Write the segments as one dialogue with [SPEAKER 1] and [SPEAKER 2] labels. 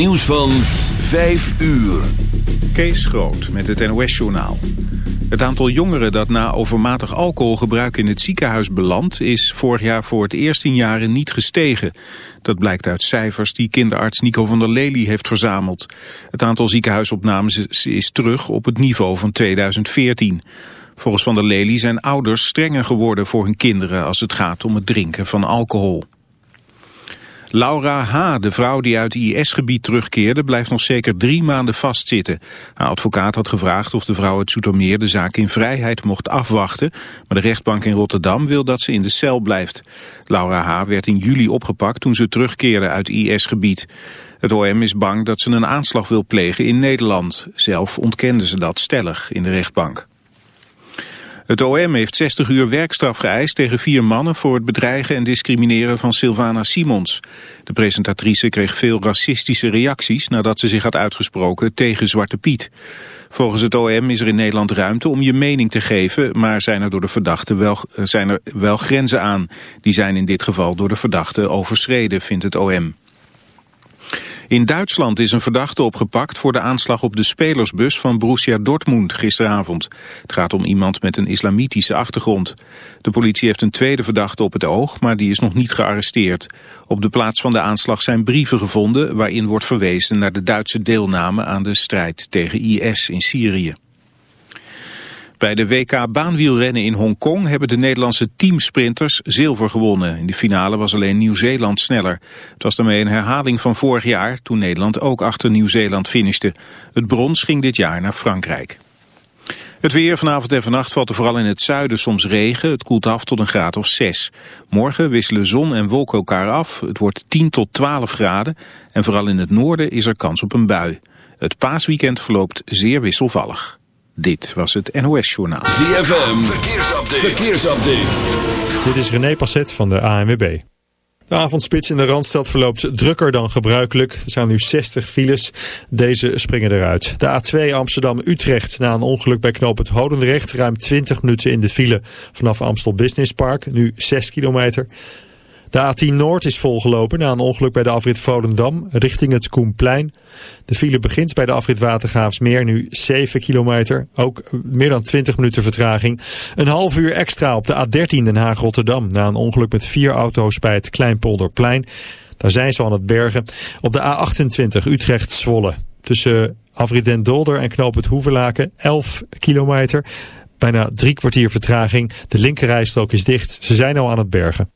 [SPEAKER 1] Nieuws van 5 uur.
[SPEAKER 2] Kees Groot met het NOS-journaal. Het aantal jongeren dat na overmatig alcoholgebruik in het ziekenhuis belandt... is vorig jaar voor het eerst in jaren niet gestegen. Dat blijkt uit cijfers die kinderarts Nico van der Lely heeft verzameld. Het aantal ziekenhuisopnames is terug op het niveau van 2014. Volgens van der Lely zijn ouders strenger geworden voor hun kinderen... als het gaat om het drinken van alcohol. Laura H., de vrouw die uit IS-gebied terugkeerde, blijft nog zeker drie maanden vastzitten. Haar advocaat had gevraagd of de vrouw uit Soetermeer de zaak in vrijheid mocht afwachten, maar de rechtbank in Rotterdam wil dat ze in de cel blijft. Laura H. werd in juli opgepakt toen ze terugkeerde uit IS-gebied. Het OM is bang dat ze een aanslag wil plegen in Nederland. Zelf ontkende ze dat stellig in de rechtbank. Het OM heeft 60 uur werkstraf geëist tegen vier mannen voor het bedreigen en discrimineren van Sylvana Simons. De presentatrice kreeg veel racistische reacties nadat ze zich had uitgesproken tegen Zwarte Piet. Volgens het OM is er in Nederland ruimte om je mening te geven, maar zijn er door de verdachte wel, zijn er wel grenzen aan. Die zijn in dit geval door de verdachte overschreden, vindt het OM. In Duitsland is een verdachte opgepakt voor de aanslag op de spelersbus van Borussia Dortmund gisteravond. Het gaat om iemand met een islamitische achtergrond. De politie heeft een tweede verdachte op het oog, maar die is nog niet gearresteerd. Op de plaats van de aanslag zijn brieven gevonden waarin wordt verwezen naar de Duitse deelname aan de strijd tegen IS in Syrië. Bij de WK baanwielrennen in Hongkong hebben de Nederlandse teamsprinters zilver gewonnen. In de finale was alleen Nieuw-Zeeland sneller. Het was daarmee een herhaling van vorig jaar, toen Nederland ook achter Nieuw-Zeeland finishte. Het brons ging dit jaar naar Frankrijk. Het weer vanavond en vannacht valt er vooral in het zuiden soms regen. Het koelt af tot een graad of 6. Morgen wisselen zon en wolken elkaar af. Het wordt 10 tot 12 graden. En vooral in het noorden is er kans op een bui. Het paasweekend verloopt zeer wisselvallig. Dit was het NOS Journaal.
[SPEAKER 1] ZFM, verkeersupdate. verkeersupdate.
[SPEAKER 3] Dit is René Passet van de ANWB. De avondspits in de Randstad verloopt drukker dan gebruikelijk. Er zijn nu 60 files. Deze springen eruit. De A2 Amsterdam-Utrecht na een ongeluk bij knoop het Hodendrecht. Ruim 20 minuten in de file vanaf Amstel Business Park. Nu 6 kilometer. De A10 Noord is volgelopen na een ongeluk bij de afrit Volendam richting het Koenplein. De file begint bij de afrit Watergraafsmeer, nu 7 kilometer. Ook meer dan 20 minuten vertraging. Een half uur extra op de A13 Den Haag-Rotterdam na een ongeluk met vier auto's bij het Kleinpolderplein. Daar zijn ze aan het bergen. Op de A28 Utrecht-Zwolle tussen afrit Den Dolder en knoop het Hoeverlaken 11 kilometer. Bijna drie kwartier vertraging. De linkerrijstrook is dicht. Ze zijn al aan het bergen.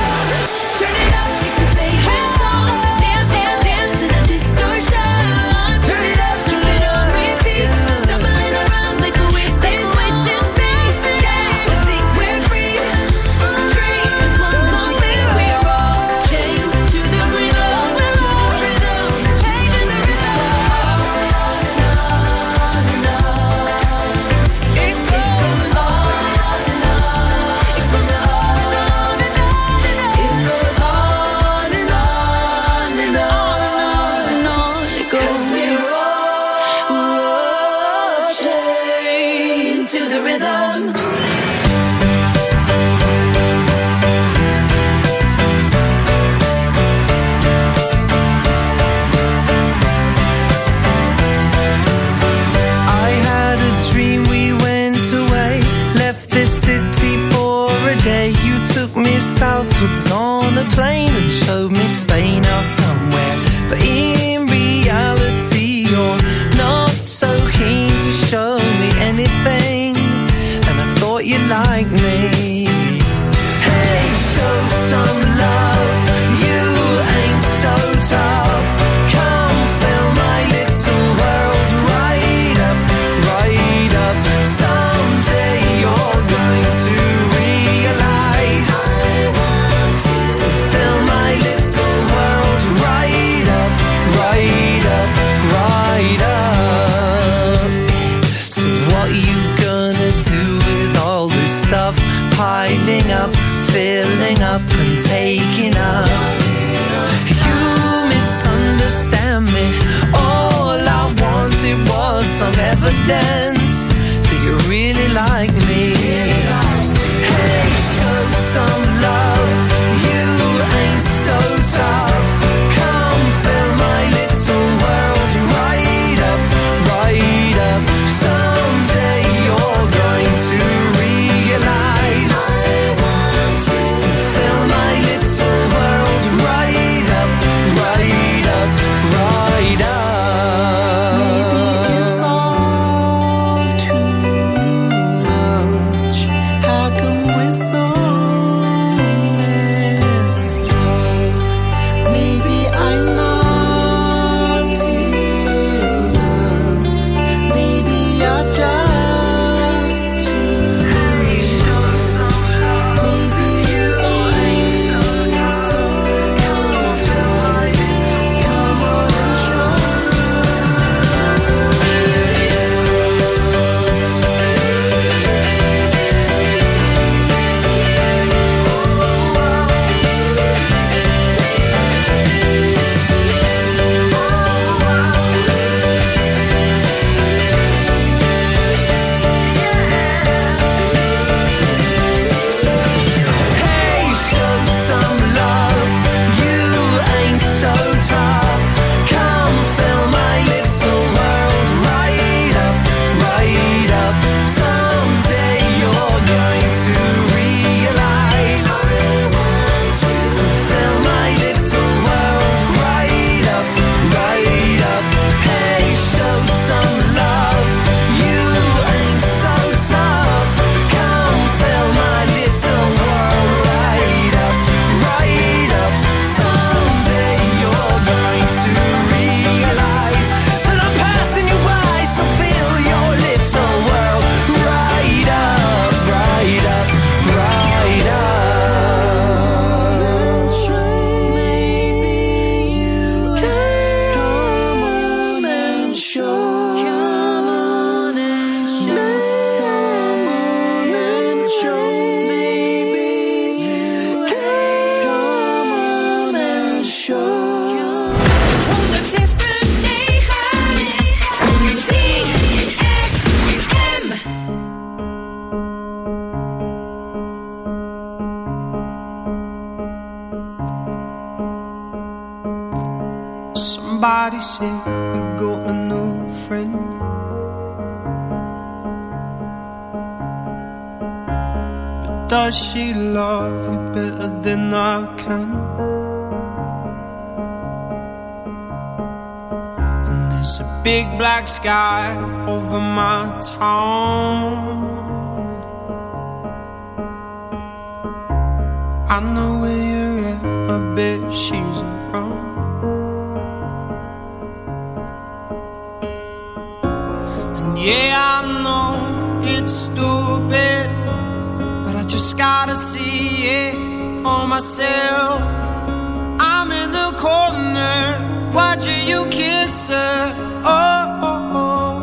[SPEAKER 4] Watching you kiss her. Oh, oh, oh.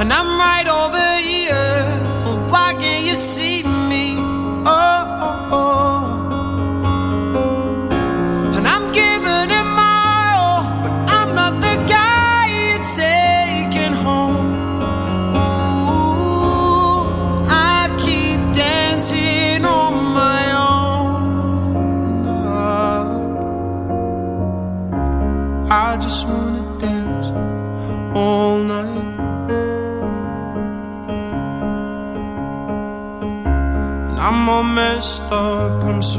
[SPEAKER 4] and I'm right over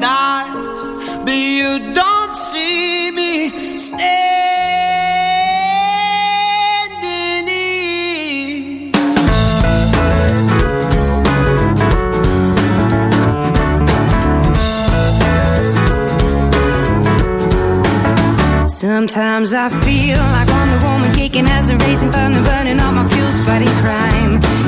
[SPEAKER 4] Dies, but you don't see me here.
[SPEAKER 5] Sometimes I feel like Wonder Woman kicking as a racing thunder, burning all my fuels, fighting crime.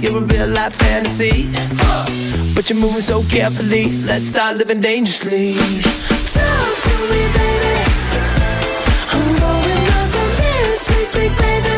[SPEAKER 6] You're a real life fantasy. But you're moving so carefully. Let's start living dangerously. Talk to me, baby. I'm going up the stairs, sweet, sweet baby.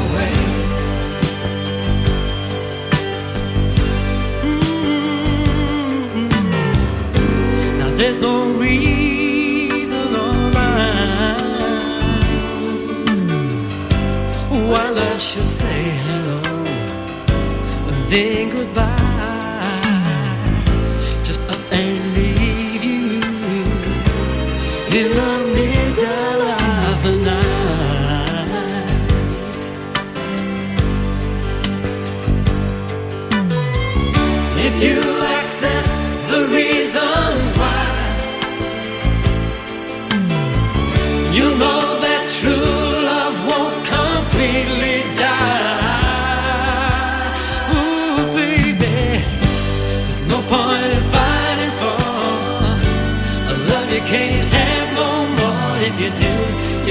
[SPEAKER 7] There's no reason or rhyme why love should say hello and then goodbye.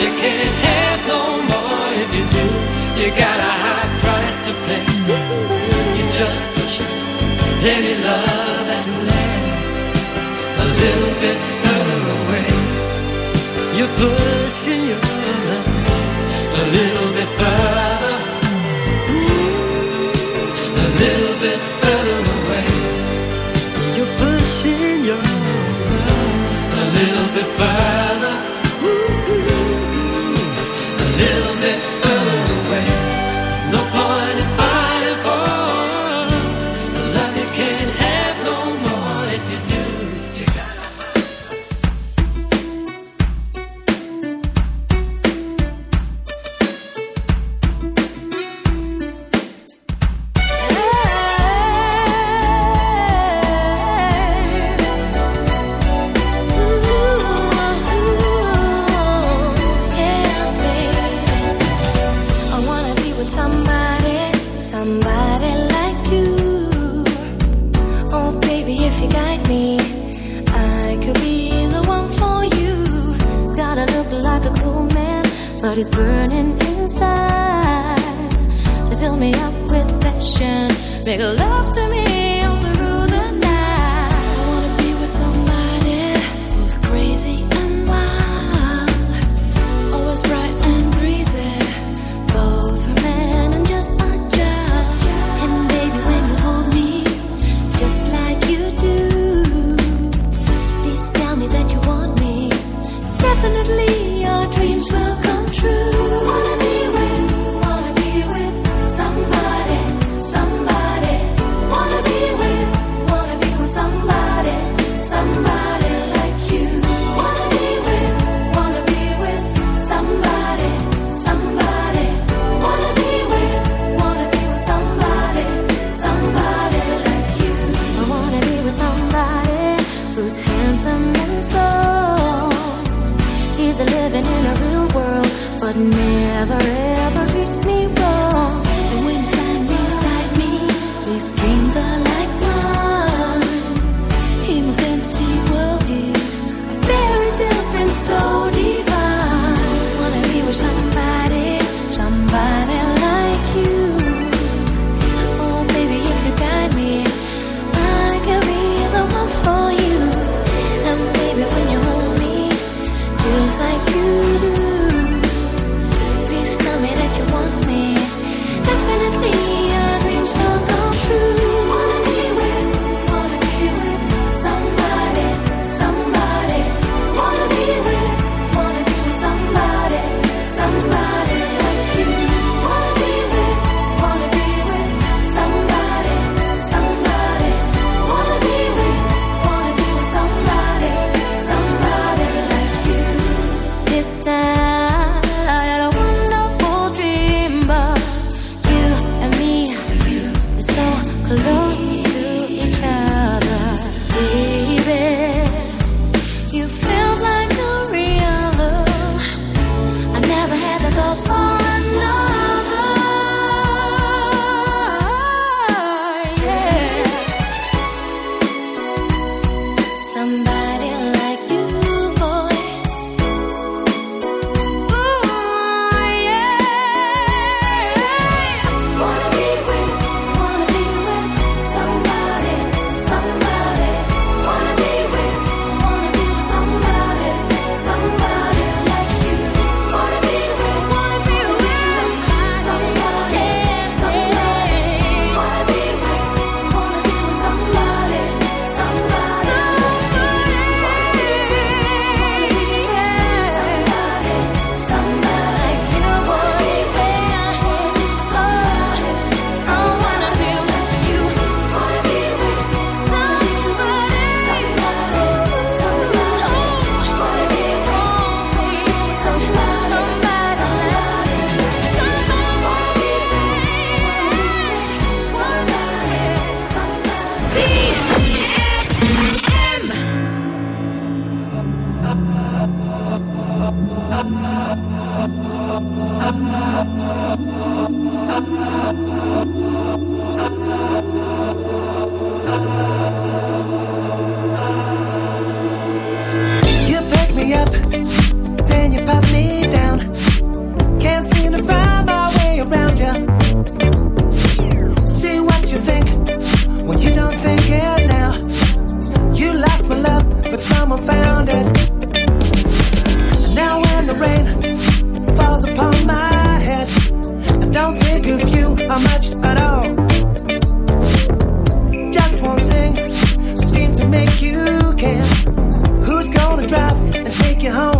[SPEAKER 7] You can't have no more if you do. You got a high price to pay. You just pushing any love that's left a little bit further away. You're pushing your love a little bit further.
[SPEAKER 8] And